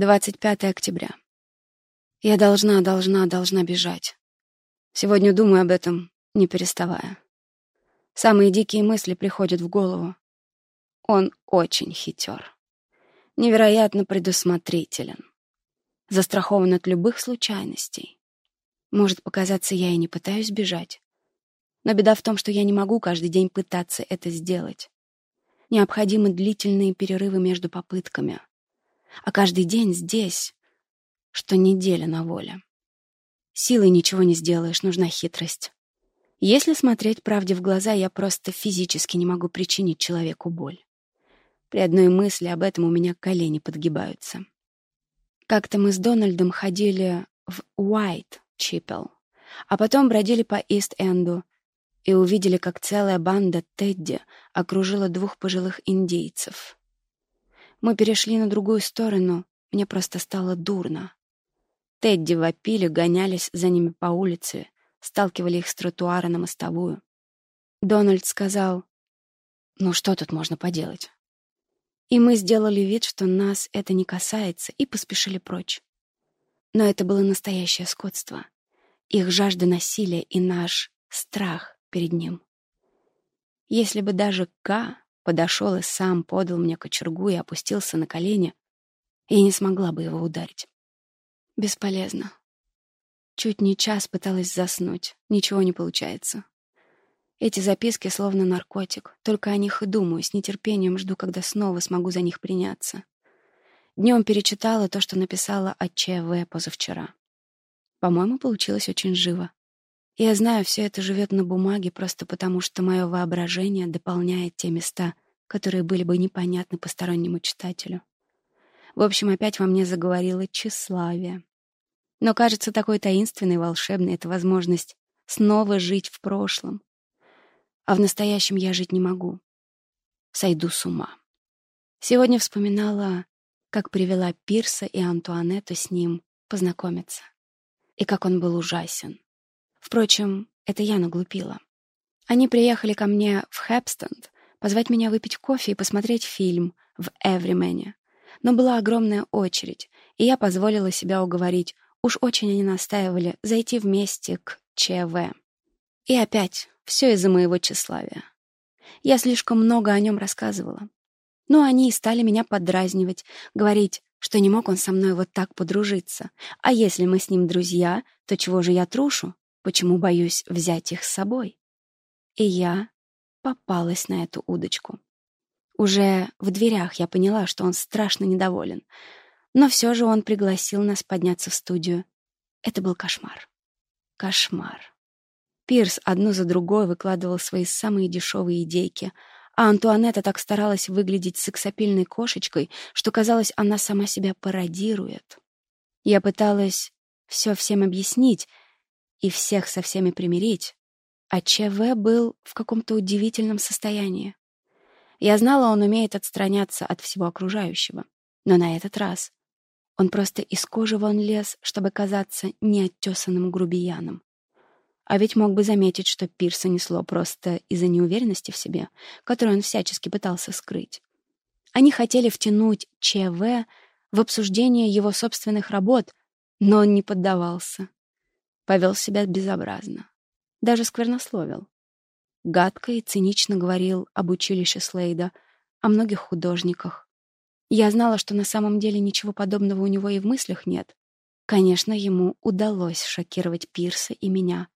25 октября. Я должна, должна, должна бежать. Сегодня думаю об этом, не переставая. Самые дикие мысли приходят в голову. Он очень хитер. Невероятно предусмотрителен. Застрахован от любых случайностей. Может показаться, я и не пытаюсь бежать. Но беда в том, что я не могу каждый день пытаться это сделать. Необходимы длительные перерывы между попытками. А каждый день здесь, что неделя на воле. Силой ничего не сделаешь, нужна хитрость. Если смотреть правде в глаза, я просто физически не могу причинить человеку боль. При одной мысли об этом у меня колени подгибаются. Как-то мы с Дональдом ходили в Уайт Чипел, а потом бродили по Ист-Энду и увидели, как целая банда Тедди окружила двух пожилых индейцев. Мы перешли на другую сторону, мне просто стало дурно. Тедди вопили, гонялись за ними по улице, сталкивали их с тротуара на мостовую. Дональд сказал, «Ну что тут можно поделать? И мы сделали вид, что нас это не касается, и поспешили прочь. Но это было настоящее скотство. Их жажда насилия и наш страх перед ним. Если бы даже К подошел и сам подал мне кочергу и опустился на колени, я не смогла бы его ударить. Бесполезно. Чуть не час пыталась заснуть. Ничего не получается. Эти записки словно наркотик. Только о них и думаю, с нетерпением жду, когда снова смогу за них приняться. Днем перечитала то, что написала о ЧВ позавчера. По-моему, получилось очень живо. Я знаю, все это живет на бумаге просто потому, что мое воображение дополняет те места, которые были бы непонятны постороннему читателю. В общем, опять во мне заговорило тщеславие. Но кажется, такой таинственной и волшебной эта возможность снова жить в прошлом, а в настоящем я жить не могу. Сойду с ума. Сегодня вспоминала, как привела Пирса и Антуанетту с ним познакомиться. И как он был ужасен. Впрочем, это я наглупила. Они приехали ко мне в Хэпстенд позвать меня выпить кофе и посмотреть фильм в Эвримене. Но была огромная очередь, и я позволила себя уговорить. Уж очень они настаивали зайти вместе к ЧВ. И опять все из-за моего тщеславия. Я слишком много о нем рассказывала. Но они и стали меня подразнивать, говорить, что не мог он со мной вот так подружиться. А если мы с ним друзья, то чего же я трушу? Почему боюсь взять их с собой? И я попалась на эту удочку. Уже в дверях я поняла, что он страшно недоволен. Но все же он пригласил нас подняться в студию. Это был кошмар. Кошмар. Пирс одну за другой выкладывал свои самые дешевые идейки, а Антуанетта так старалась выглядеть сексапильной кошечкой, что, казалось, она сама себя пародирует. Я пыталась все всем объяснить и всех со всеми примирить, а ЧВ был в каком-то удивительном состоянии. Я знала, он умеет отстраняться от всего окружающего, но на этот раз он просто из кожи вон лез, чтобы казаться неоттесанным грубияном. А ведь мог бы заметить, что Пирса несло просто из-за неуверенности в себе, которую он всячески пытался скрыть. Они хотели втянуть ЧВ в обсуждение его собственных работ, но он не поддавался. Повел себя безобразно. Даже сквернословил. Гадко и цинично говорил об училище Слейда, о многих художниках. Я знала, что на самом деле ничего подобного у него и в мыслях нет. Конечно, ему удалось шокировать Пирса и меня.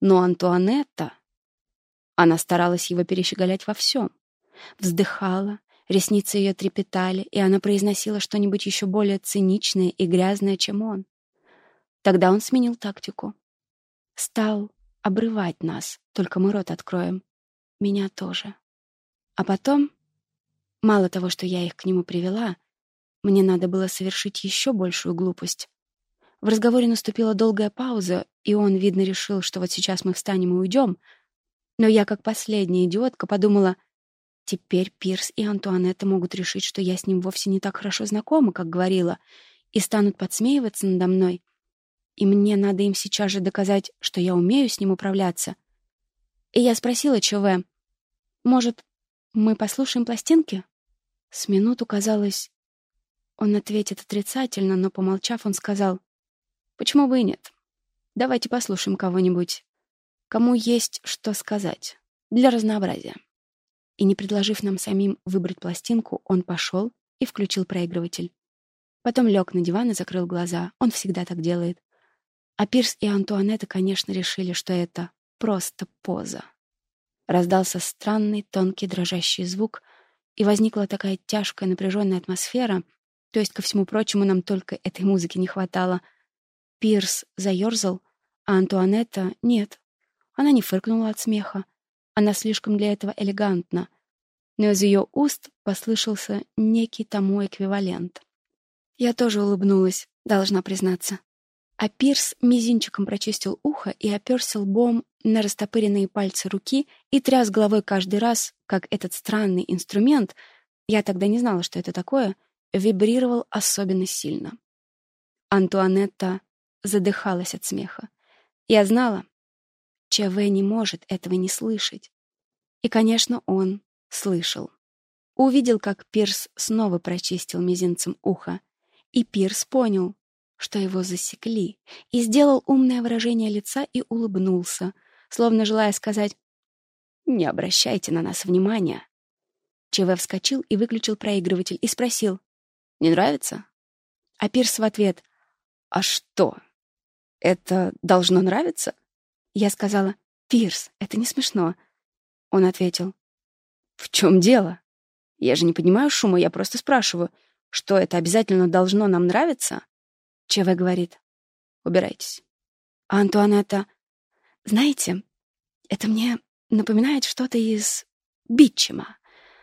Но Антуанетта... Она старалась его перещеголять во всем. Вздыхала, ресницы ее трепетали, и она произносила что-нибудь еще более циничное и грязное, чем он. Тогда он сменил тактику. Стал обрывать нас, только мы рот откроем. Меня тоже. А потом, мало того, что я их к нему привела, мне надо было совершить еще большую глупость. В разговоре наступила долгая пауза, и он, видно, решил, что вот сейчас мы встанем и уйдем. Но я, как последняя идиотка, подумала, теперь Пирс и Антуанетта могут решить, что я с ним вовсе не так хорошо знакома, как говорила, и станут подсмеиваться надо мной. И мне надо им сейчас же доказать, что я умею с ним управляться. И я спросила ЧВ, может, мы послушаем пластинки? С минуту казалось, он ответит отрицательно, но, помолчав, он сказал, «Почему бы и нет? Давайте послушаем кого-нибудь, кому есть что сказать, для разнообразия». И, не предложив нам самим выбрать пластинку, он пошел и включил проигрыватель. Потом лег на диван и закрыл глаза. Он всегда так делает. А Пирс и Антуанетта, конечно, решили, что это просто поза. Раздался странный, тонкий, дрожащий звук, и возникла такая тяжкая, напряженная атмосфера, то есть, ко всему прочему, нам только этой музыки не хватало. Пирс заерзал, а Антуанетта — нет. Она не фыркнула от смеха. Она слишком для этого элегантна. Но из ее уст послышался некий тому эквивалент. Я тоже улыбнулась, должна признаться. А Пирс мизинчиком прочистил ухо и оперся лбом на растопыренные пальцы руки и тряс головой каждый раз, как этот странный инструмент, я тогда не знала, что это такое, вибрировал особенно сильно. Антуанетта задыхалась от смеха. Я знала, ЧВ не может этого не слышать. И, конечно, он слышал. Увидел, как Пирс снова прочистил мизинцем ухо, и Пирс понял, что его засекли, и сделал умное выражение лица и улыбнулся, словно желая сказать «Не обращайте на нас внимания». ЧВ вскочил и выключил проигрыватель и спросил «Не нравится?» А Пирс в ответ «А что? Это должно нравиться?» Я сказала «Пирс, это не смешно». Он ответил «В чем дело? Я же не понимаю шума, я просто спрашиваю». Что это обязательно должно нам нравиться? ЧВ говорит. Убирайтесь. А Антуанетта... Знаете, это мне напоминает что-то из Битчема.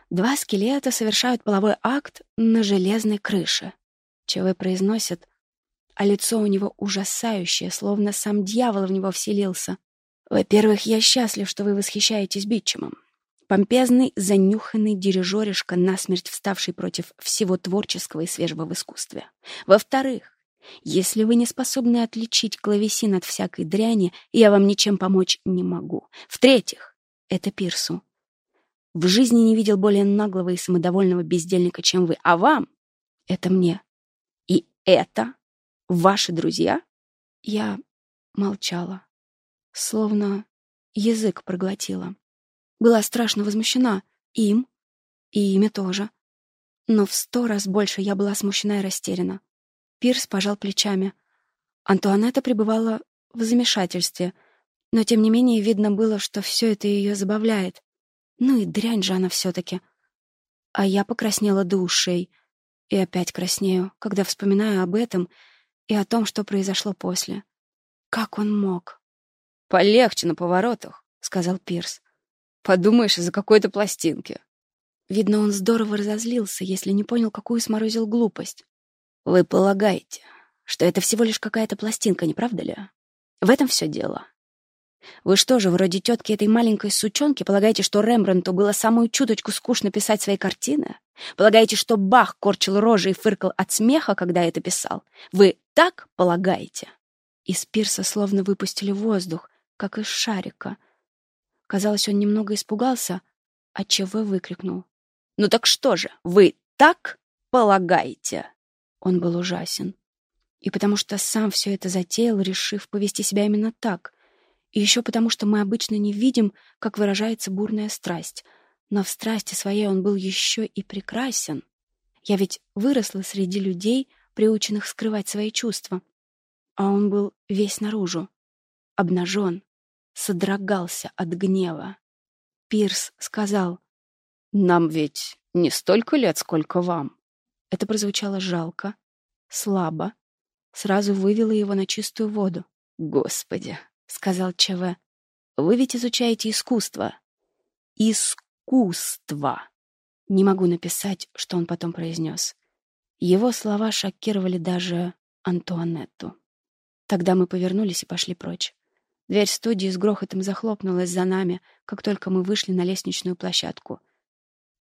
Два скелета совершают половой акт на железной крыше. ЧВ произносит, а лицо у него ужасающее, словно сам дьявол в него вселился. Во-первых, я счастлив, что вы восхищаетесь Битчемом. Помпезный, занюханный дирижеришка, насмерть вставший против всего творческого и свежего в искусстве. Во-вторых, если вы не способны отличить клавесин от всякой дряни, я вам ничем помочь не могу. В-третьих, это Пирсу. В жизни не видел более наглого и самодовольного бездельника, чем вы. А вам — это мне. И это ваши друзья? Я молчала, словно язык проглотила. Была страшно возмущена. Им. И ими тоже. Но в сто раз больше я была смущена и растеряна. Пирс пожал плечами. Антуанетта пребывала в замешательстве, но тем не менее видно было, что все это ее забавляет. Ну и дрянь же она все-таки. А я покраснела до ушей. И опять краснею, когда вспоминаю об этом и о том, что произошло после. Как он мог? «Полегче на поворотах», — сказал Пирс. Подумаешь, из-за какой-то пластинки. Видно, он здорово разозлился, если не понял, какую сморозил глупость. Вы полагаете, что это всего лишь какая-то пластинка, не правда ли? В этом все дело. Вы что же, вроде тетки этой маленькой сучонки, полагаете, что Рембрандту было самую чуточку скучно писать свои картины? Полагаете, что Бах корчил рожи и фыркал от смеха, когда это писал? Вы так полагаете? Из пирса словно выпустили воздух, как из шарика — Казалось, он немного испугался, отчего выкрикнул. «Ну так что же, вы так полагаете?» Он был ужасен. И потому что сам все это затеял, решив повести себя именно так. И еще потому, что мы обычно не видим, как выражается бурная страсть. Но в страсти своей он был еще и прекрасен. Я ведь выросла среди людей, приученных скрывать свои чувства. А он был весь наружу, обнажен, содрогался от гнева. Пирс сказал, «Нам ведь не столько лет, сколько вам». Это прозвучало жалко, слабо, сразу вывело его на чистую воду. «Господи», — сказал ЧВ, — «вы ведь изучаете искусство». «Искусство». Не могу написать, что он потом произнес. Его слова шокировали даже Антуанетту. Тогда мы повернулись и пошли прочь. Дверь студии с грохотом захлопнулась за нами, как только мы вышли на лестничную площадку.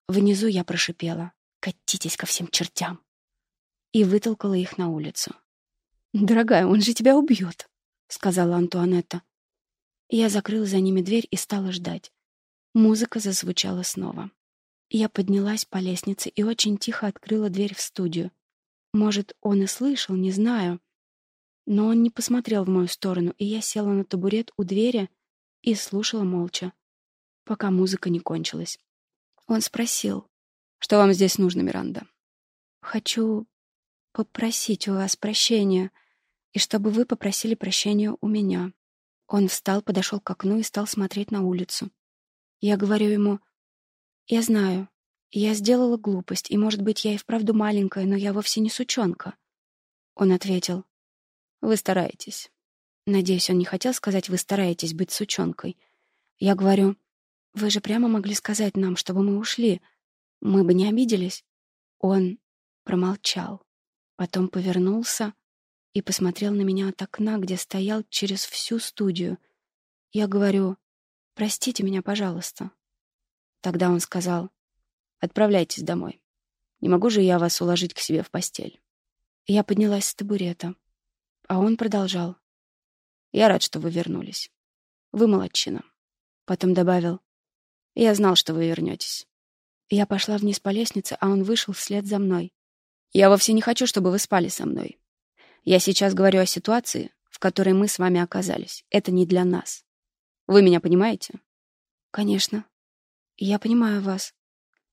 Внизу я прошипела «Катитесь ко всем чертям!» и вытолкала их на улицу. «Дорогая, он же тебя убьет», — сказала Антуанетта. Я закрыла за ними дверь и стала ждать. Музыка зазвучала снова. Я поднялась по лестнице и очень тихо открыла дверь в студию. Может, он и слышал, не знаю. Но он не посмотрел в мою сторону, и я села на табурет у двери и слушала молча, пока музыка не кончилась. Он спросил, «Что вам здесь нужно, Миранда?» «Хочу попросить у вас прощения, и чтобы вы попросили прощения у меня». Он встал, подошел к окну и стал смотреть на улицу. Я говорю ему, «Я знаю, я сделала глупость, и, может быть, я и вправду маленькая, но я вовсе не сучонка». Он ответил, «Вы стараетесь». Надеюсь, он не хотел сказать «вы стараетесь быть сучонкой». Я говорю, «Вы же прямо могли сказать нам, чтобы мы ушли. Мы бы не обиделись». Он промолчал, потом повернулся и посмотрел на меня от окна, где стоял через всю студию. Я говорю, «Простите меня, пожалуйста». Тогда он сказал, «Отправляйтесь домой. Не могу же я вас уложить к себе в постель». Я поднялась с табурета, а он продолжал. «Я рад, что вы вернулись. Вы молодчина». Потом добавил, «Я знал, что вы вернетесь». Я пошла вниз по лестнице, а он вышел вслед за мной. «Я вовсе не хочу, чтобы вы спали со мной. Я сейчас говорю о ситуации, в которой мы с вами оказались. Это не для нас. Вы меня понимаете? Конечно. Я понимаю вас.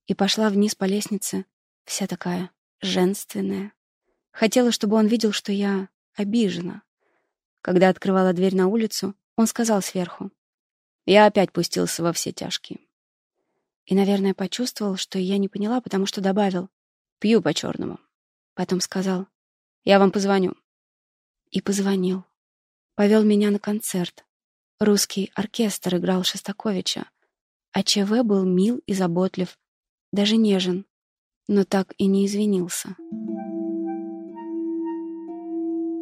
И пошла вниз по лестнице, вся такая женственная. Хотела, чтобы он видел, что я обижена. Когда открывала дверь на улицу, он сказал сверху. Я опять пустился во все тяжкие. И, наверное, почувствовал, что я не поняла, потому что добавил «пью по-черному». Потом сказал «я вам позвоню». И позвонил. Повел меня на концерт. Русский оркестр играл Шостаковича, а ЧВ был мил и заботлив, даже нежен, но так и не извинился.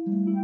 Thank you.